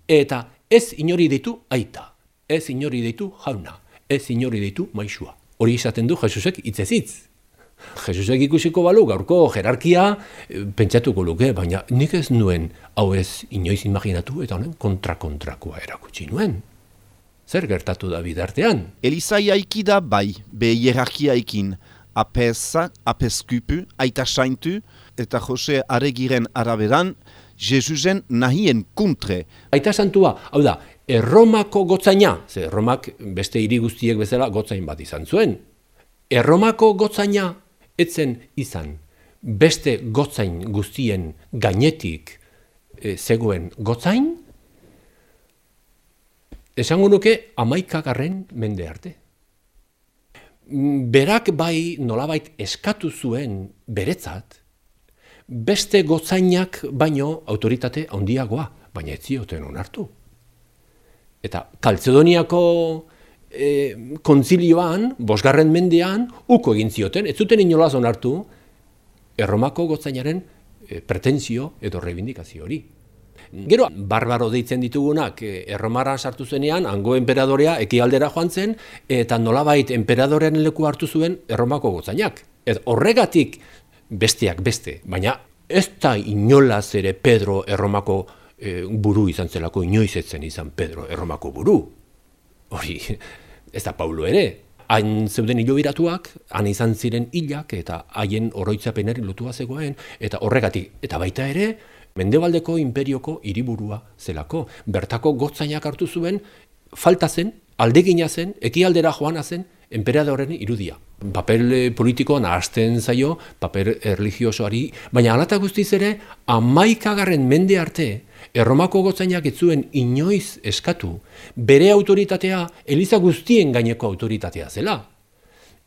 Eta ez inori ditu aita, ez inori ditu jauna, ez inori ditu maisua. Hori izaten du Jesusek itzezitz. Jesusek ikusiko balu gaurko jerarkia eh, pentsatuko luke, baina nik ez nuen hau ez inoiz imaginatu eta honen kontra-kontrakoa erakutsi nuen. Zer gertatu da bidartean? Elizai aiki da bai, be hierarkia ekin. apesa, apeskupu, aita saintu, eta Jose Aregiren araberan, Jesusen nahien kuntre. Aita santua, hau da, Erromako gotzaina, ze Erromak beste hiri guztiek bezala gotzain bat izan zuen. Erromako gotzaina etzen izan beste gotzain guztien gainetik e, zegoen gotzain, esango nuke amaikagarren mende arte. Berak bai nolabait eskatu zuen beretzat, beste gotzainak baino autoritate handiagoa, baina ez zioten onartu. Eta Kaltzedoniako e, kontzilioan, bosgarren mendean, uko egin zioten, ez zuten inolaz onartu, erromako gotzainaren e, pretensio edo reivindikazio hori. Gero, barbaro deitzen ditugunak, e, erromara sartu zenean, hango enperadorea ekialdera joan zen, eta nolabait enperadorean leku hartu zuen erromako gotzainak. Et horregatik, besteak beste, baina ez da inolaz ere Pedro erromako e, buru izan zelako, inoiz etzen izan Pedro erromako buru. Hori, ez da Paulo ere. Hain zeuden hilobiratuak, han izan ziren hilak eta haien oroitzapenari lotua zegoen, eta horregatik, eta baita ere, Mendebaldeko imperioko hiriburua zelako. Bertako gotzainak hartu zuen, falta zen, aldegina zen, ekialdera joana zen, enperadoren irudia. Papel eh, politikoan ahazten zaio, papel religiosoari, baina alata guztiz ere, amaikagarren mende arte, erromako gotzainak ez zuen inoiz eskatu, bere autoritatea, eliza guztien gaineko autoritatea zela.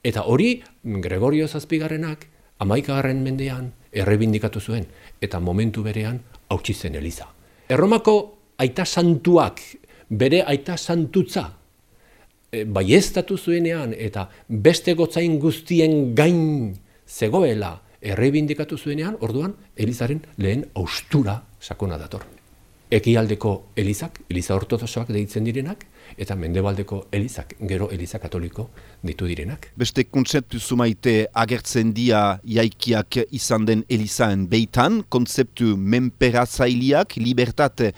Eta hori, Gregorio Zazpigarrenak, amaikagarren mendean, errebindikatu zuen, eta momentu berean, hautsi zen eliza. Erromako aita santuak, bere aita santutza, e, baiestatu zuenean eta beste gotzain guztien gain zegoela errebindikatu zuenean, orduan Elizaren lehen austura sakona dator. Ekialdeko Elizak, Eliza ortodoxoak deitzen direnak, eta mendebaldeko Elizak, gero Eliza katoliko ditu direnak. Beste kontzeptu zumaite agertzen dia jaikiak izan den Elizaen beitan, kontzeptu menperazailiak, libertate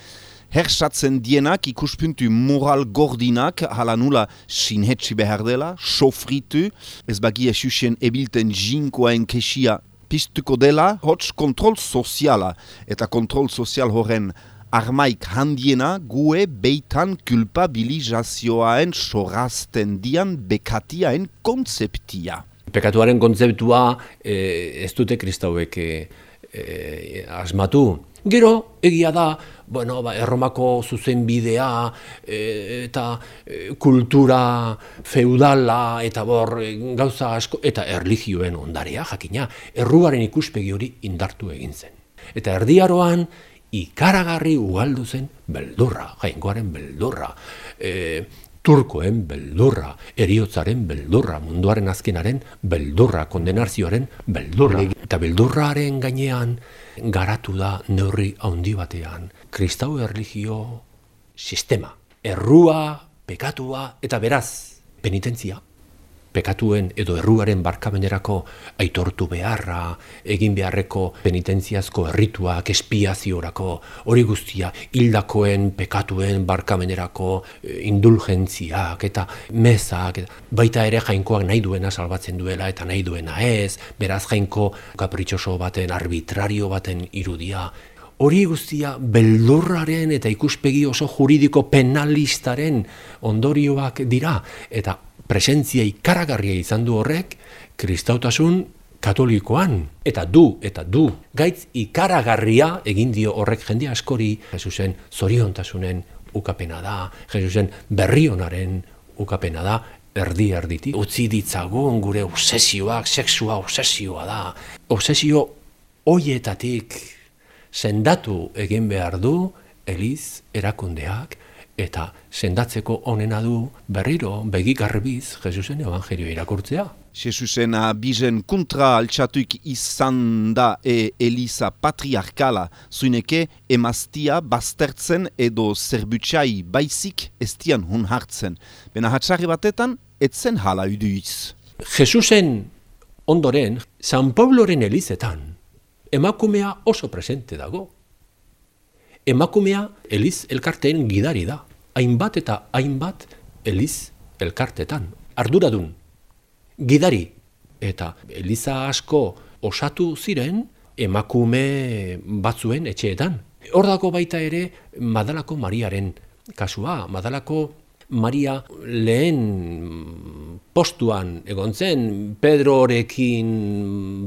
hersatzen dienak ikuspuntu moral gordinak hala nula sinhetsi behar dela, sofritu, ez bagia xuxen ebilten jinkoaen kesia piztuko dela, hots kontrol soziala eta kontrol sozial horren armaik handiena gue beitan kulpabilizazioaen sorazten dian bekatiaen konzeptia. Pekatuaren kontzeptua eh, ez dute kristauek eh, asmatu. Gero, egia da, bueno, ba, erromako zuzenbidea e, eta e, kultura feudala eta bor e, gauza asko eta erligioen ondarea jakina erruaren ikuspegi hori indartu egin zen. Eta erdiaroan ikaragarri ugaldu zen beldurra, jaingoaren beldurra, e, turkoen beldurra, eriotzaren beldurra, munduaren azkenaren beldurra, kondenarzioaren beldurra. Eta beldurraren gainean garatu da neurri handi batean kristau erligio sistema. Errua, pekatua eta beraz penitentzia. Pekatuen edo erruaren barkamenerako aitortu beharra, egin beharreko penitentziazko errituak, espiaziorako, hori guztia, hildakoen pekatuen barkamenerako eh, indulgentziak eta mezak, baita ere jainkoak nahi duena salbatzen duela eta nahi duena ez, beraz jainko kapritxoso baten, arbitrario baten irudia, hori guztia beldurraren eta ikuspegi oso juridiko penalistaren ondorioak dira eta presentzia ikaragarria izan du horrek kristautasun katolikoan. Eta du eta du gaitz ikaragarria egin dio horrek jende askori. Jesusen zoriontasunen ukapena da Jesusen berrionaren ukapena da erdi erditi. Utzi ditzagun gure obsesioak sexua obsesioa da. Obsesio hoietatik sendatu egin behar du Eliz erakundeak eta sendatzeko onena du berriro begikarbiz Jesusen evangelio irakurtzea. Jesusen bizen kontra altxatuik izan da e Eliza patriarkala zuineke emaztia baztertzen edo zerbutsai baizik estian hun hartzen. Bena hatxarri batetan, etzen hala uduiz. Jesusen ondoren, San Pabloren Elizetan, emakumea oso presente dago. Emakumea Eliz elkarteen gidari da. Hainbat eta hainbat Eliz elkartetan. Arduradun. Gidari. Eta Eliza asko osatu ziren emakume batzuen etxeetan. Hor dago baita ere Madalako Mariaren kasua. Madalako Maria lehen postuan egon zen Pedrorekin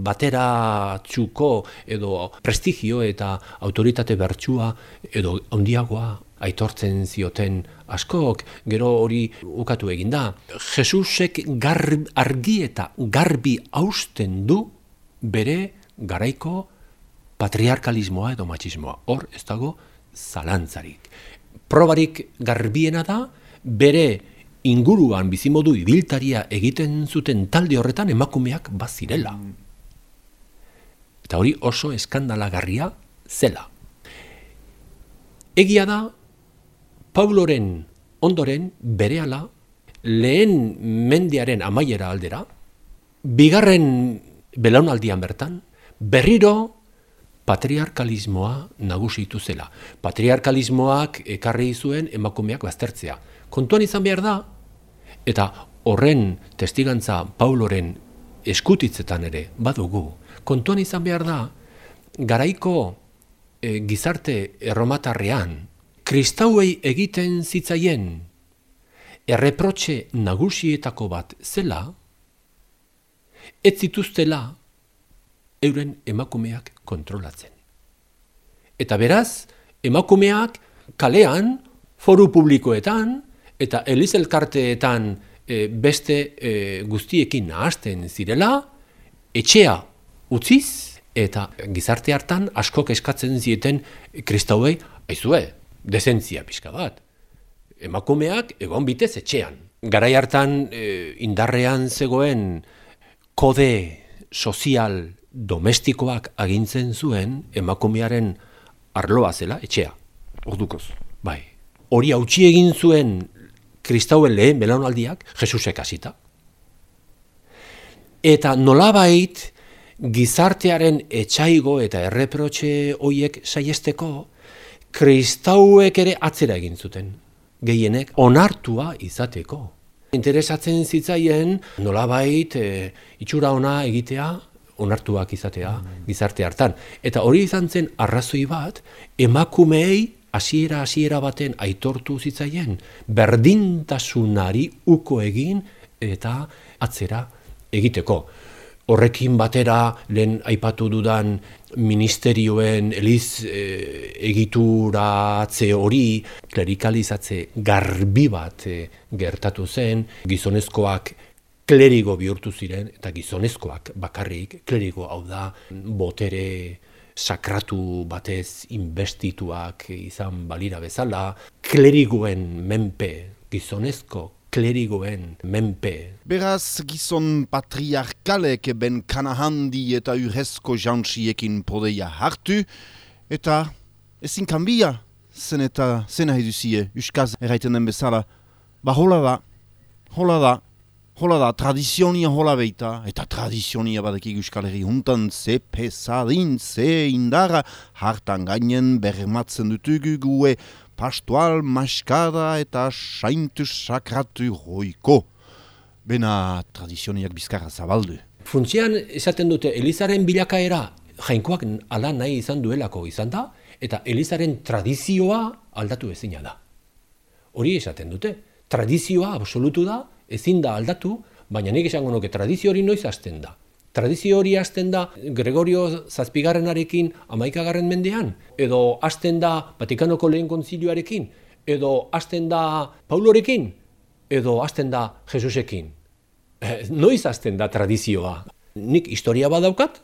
batera txuko edo prestigio eta autoritate bertsua edo handiagoa aitortzen zioten askok, gero hori ukatu eginda. Jesusek argi eta garbi hausten du bere garaiko patriarkalismoa edo machismoa. Hor ez dago zalantzarik. Probarik garbiena da, bere inguruan bizimodu ibiltaria egiten zuten talde horretan emakumeak bazirela. Eta hori oso eskandalagarria zela. Egia da, Pauloren ondoren berehala lehen mendiaren amaiera aldera, bigarren belaunaldian bertan, berriro patriarkalismoa nagusitu zela. Patriarkalismoak ekarri zuen emakumeak baztertzea kontuan izan behar da, eta horren testigantza Pauloren eskutitzetan ere badugu, kontuan izan behar da, garaiko e, gizarte erromatarrean, kristauei egiten zitzaien erreprotxe nagusietako bat zela, ez zituztela euren emakumeak kontrolatzen. Eta beraz, emakumeak kalean, foru publikoetan, eta elizelkarteetan e, beste e, guztiekin nahasten zirela, etxea utziz, eta gizarte hartan askok eskatzen zieten kristauei, aizue, dezentzia pixka bat. Emakumeak egon bitez etxean. Garai hartan e, indarrean zegoen kode sozial domestikoak agintzen zuen emakumearen arloa zela etxea. Ordukoz. Bai. Hori hautsi egin zuen kristauen lehen belaunaldiak Jesusek hasita. Eta nolabait gizartearen etxaigo eta erreprotxe hoiek saiesteko kristauek ere atzera egin zuten. Gehienek onartua izateko. Interesatzen zitzaien nolabait e, itxura ona egitea onartuak izatea gizarte hartan. Eta hori izan zen arrazoi bat emakumeei hasiera hasiera baten aitortu zitzaien berdintasunari uko egin eta atzera egiteko. Horrekin batera lehen aipatu dudan ministerioen eliz e, egituratze hori klerikalizatze garbi bat e, gertatu zen, gizonezkoak klerigo bihurtu ziren eta gizonezkoak bakarrik klerigo hau da botere sakratu batez investituak izan balira bezala, klerigoen menpe, gizonezko klerigoen menpe. Beraz, gizon patriarkalek ben kanahandi eta urrezko jantziekin podeia hartu, eta ezin kanbia, zen eta zena eduzie, uskaz erraiten den bezala, ba hola da, hola da, Hola da, tradizionia hola beita, eta tradizionia badek Euskal Herri juntan ze pesadin, ze indara, hartan gainen bermatzen dutugu gue pastual, maskada eta saintu sakratu hoiko. Bena tradizioniak bizkarra zabaldu. Funtzian esaten dute Elizaren bilakaera jainkoak ala nahi izan duelako izan da, eta Elizaren tradizioa aldatu ezina da. Hori esaten dute, tradizioa absolutu da, ezin da aldatu, baina nik esango nuke tradizio hori noiz hasten da. Tradizio hori hasten da Gregorio Zazpigarrenarekin amaikagarren mendean, edo hasten da Vatikanoko lehen konzilioarekin, edo hasten da Paulorekin, edo hasten da Jesusekin. Eh, noiz hasten da tradizioa. Nik historia badaukat,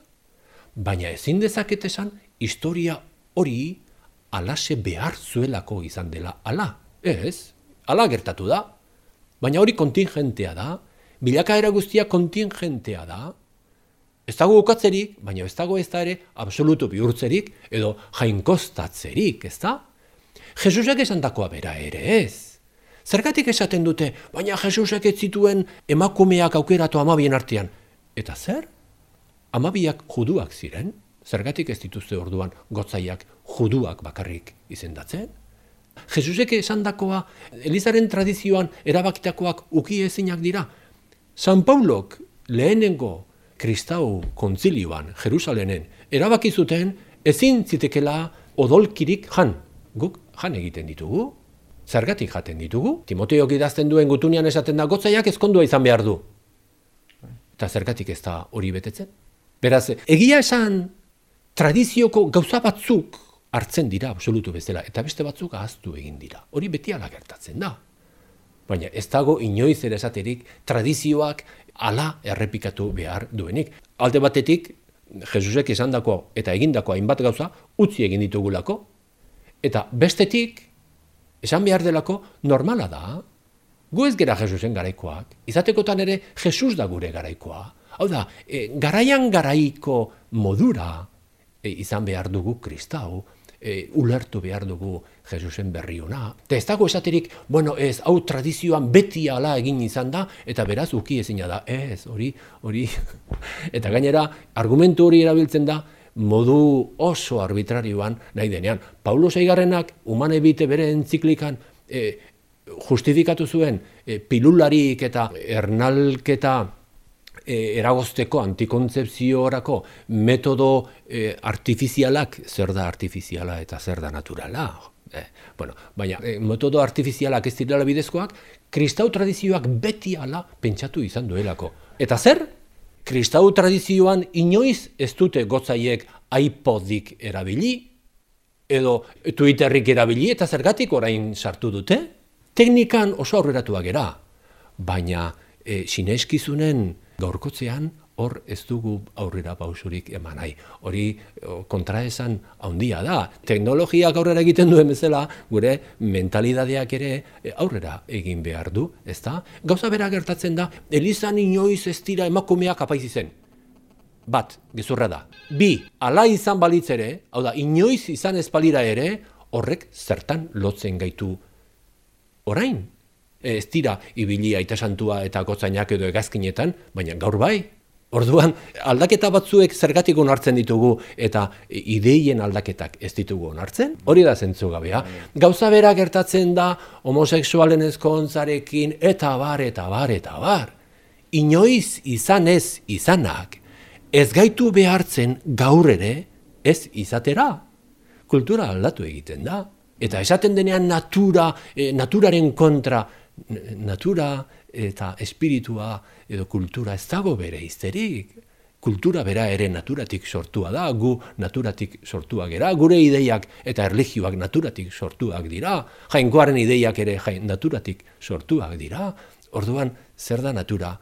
baina ezin dezaket esan historia hori alase behar zuelako izan dela. Ala, ez, ala gertatu da. Baina hori kontingentea da, bilakaera guztia kontingentea da, ez dago ukatzerik, baina ez dago ez da ere absolutu bihurtzerik edo jainkostatzerik, ez da? Jesusek esan dakoa bera ere ez. Zergatik esaten dute, baina Jesusek ez zituen emakumeak aukeratu amabien artean. Eta zer? Amabiak juduak ziren, zergatik ez dituzte orduan gotzaiak juduak bakarrik izendatzen? Jesusek esan dakoa, Elizaren tradizioan erabakitakoak uki ezinak dira. San Paulok lehenengo kristau kontzilioan, Jerusalenen, erabaki zuten ezin zitekela odolkirik jan. Guk jan egiten ditugu, zergatik jaten ditugu. Timoteok idazten duen gutunian esaten da gotzaiak ezkondua izan behar du. Eta zergatik ez da hori betetzen? Beraz, egia esan tradizioko gauza batzuk hartzen dira absolutu bezala, eta beste batzuk ahaztu egin dira. Hori beti ala gertatzen da. Baina ez dago inoiz ere esaterik tradizioak ala errepikatu behar duenik. Alde batetik, Jesusek esan dako eta egindako hainbat gauza, utzi egin ditugulako, eta bestetik, esan behar delako, normala da, gu ez gera Jesusen garaikoak, izatekotan ere Jesus da gure garaikoa. Hau da, e, garaian garaiko modura e, izan behar dugu kristau, e, ulertu behar dugu Jesusen berri ona. Eta ez dago esaterik, bueno, ez, hau tradizioan beti ala egin izan da, eta beraz uki ezina da, ez, hori, hori. eta gainera, argumentu hori erabiltzen da, modu oso arbitrarioan nahi denean. Paulo Seigarrenak, umane bite bere entziklikan, e, justifikatu zuen, e, pilularik eta ernalketa e, eragozteko antikontzepziorako metodo e, artifizialak zer da artifiziala eta zer da naturala. E, bueno, baina e, metodo artifizialak ez direla bidezkoak, kristau tradizioak beti ala pentsatu izan duelako. Eta zer? Kristau tradizioan inoiz ez dute gotzaiek iPodik erabili, edo Twitterrik erabili eta zergatik orain sartu dute? Teknikan oso aurreratuak era, baina e, sineskizunen gaurkotzean hor ez dugu aurrera pausurik eman nahi. Hori kontraesan handia da. Teknologiak aurrera egiten duen bezala, gure mentalidadeak ere e, aurrera egin behar du, ezta? Gauza bera gertatzen da, Elizan inoiz ez dira emakumeak apaiz izen. Bat, gezurra da. Bi, ala izan balitz ere, hau da, inoiz izan ez balira ere, horrek zertan lotzen gaitu orain, ez dira ibili aita santua eta gotzainak edo egazkinetan, baina gaur bai. Orduan, aldaketa batzuek zergatik onartzen ditugu eta ideien aldaketak ez ditugu onartzen, hori da zentzu gabea. Gauza bera gertatzen da homoseksualen ezkontzarekin eta bar, eta bar, eta bar. Inoiz izan ez izanak, ez gaitu behartzen gaur ere ez izatera. Kultura aldatu egiten da. Eta esaten denean natura, eh, naturaren kontra natura eta espiritua edo kultura ez dago bere izterik. Kultura bera ere naturatik sortua da, gu naturatik sortua gera, gure ideiak eta erligioak naturatik sortuak dira, jainkoaren ideiak ere jain naturatik sortuak dira, orduan zer da natura,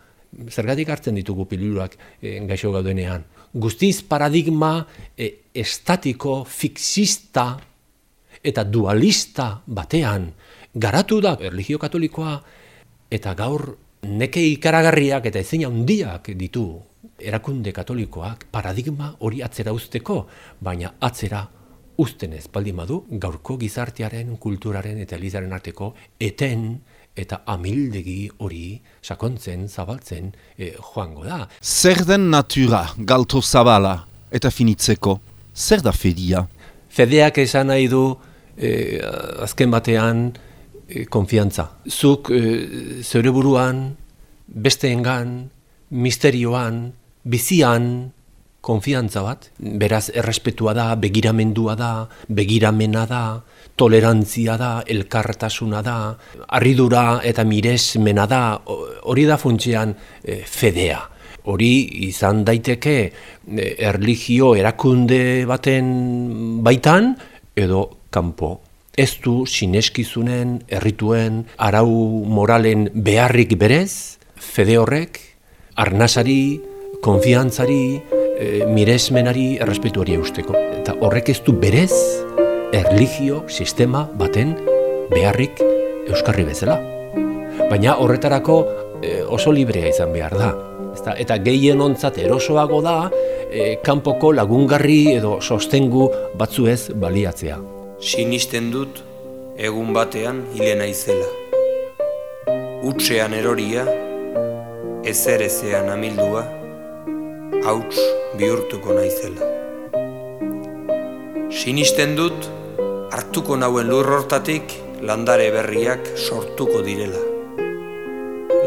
zergatik hartzen ditugu pilurak e, gaixo gaudenean. Guztiz paradigma e, estatiko, fixista eta dualista batean, garatu da erlijio katolikoa eta gaur neke ikaragarriak eta ezin handiak ditu erakunde katolikoak paradigma hori atzera usteko, baina atzera uzten ez baldin badu gaurko gizartearen, kulturaren eta elizaren arteko eten eta amildegi hori sakontzen, zabaltzen e, joango da. Zer den natura galto zabala eta finitzeko? Zer da fedia? Fedeak esan nahi du e, azken batean e, konfiantza. Zuk e, zeure buruan, besteengan, misterioan, bizian, konfiantza bat. Beraz, errespetua da, begiramendua da, begiramena da, tolerantzia da, elkartasuna da, arridura eta miresmena da, hori da funtzean e, fedea. Hori izan daiteke erligio erakunde baten baitan edo kanpo ez du sineskizunen, errituen, arau moralen beharrik berez, fede horrek, arnasari, konfiantzari, e, miresmenari, errespetuari eusteko. Eta horrek ez du berez, erligio sistema baten beharrik euskarri bezala. Baina horretarako e, oso librea izan behar da. Eta, eta gehien ontzat erosoago da, e, kanpoko lagungarri edo sostengu batzuez baliatzea. Sinisten dut egun batean hile naizela. Utsean eroria, ezer ezean amildua, hauts bihurtuko naizela. Sinisten dut hartuko nauen lur hortatik landare berriak sortuko direla.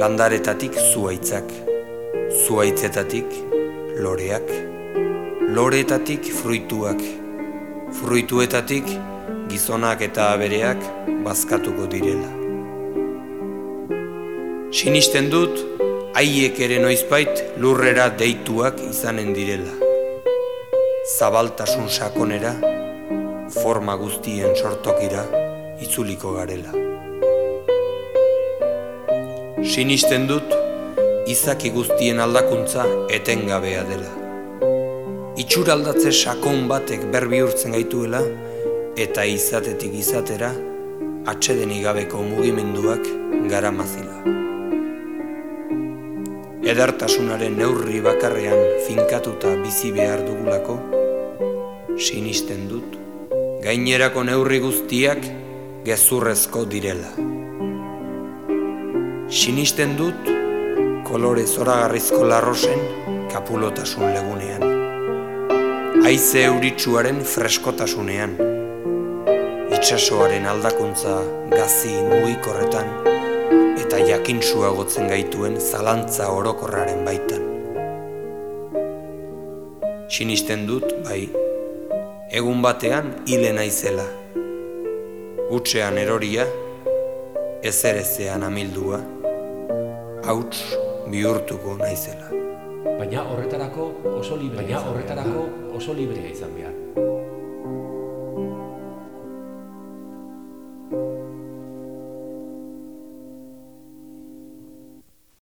Landaretatik zuaitzak, zuaitzetatik loreak, loreetatik fruituak, fruituetatik gizonak eta abereak bazkatuko direla. Sinisten dut, haiek ere noizbait lurrera deituak izanen direla. Zabaltasun sakonera, forma guztien sortokira, itzuliko garela. Sinisten dut, izaki guztien aldakuntza etengabea dela. Itxuraldatze sakon batek berbihurtzen gaituela, eta izatetik izatera, atxedenik gabeko mugimenduak garamazila. Edartasunaren neurri bakarrean finkatuta bizi behar dugulako, sinisten dut, gainerako neurri guztiak gezurrezko direla. Sinisten dut, kolore zoragarrizko larrosen kapulotasun legunean. Aize euritsuaren freskotasunean, itxasoaren aldakuntza gazi mugikorretan eta jakintsua gotzen gaituen zalantza orokorraren baitan. Sinisten dut, bai, egun batean hile naizela. Utsean eroria, ezerezean amildua, hauts bihurtuko naizela. Baina horretarako oso libre, baina horretarako oso librea izan behar.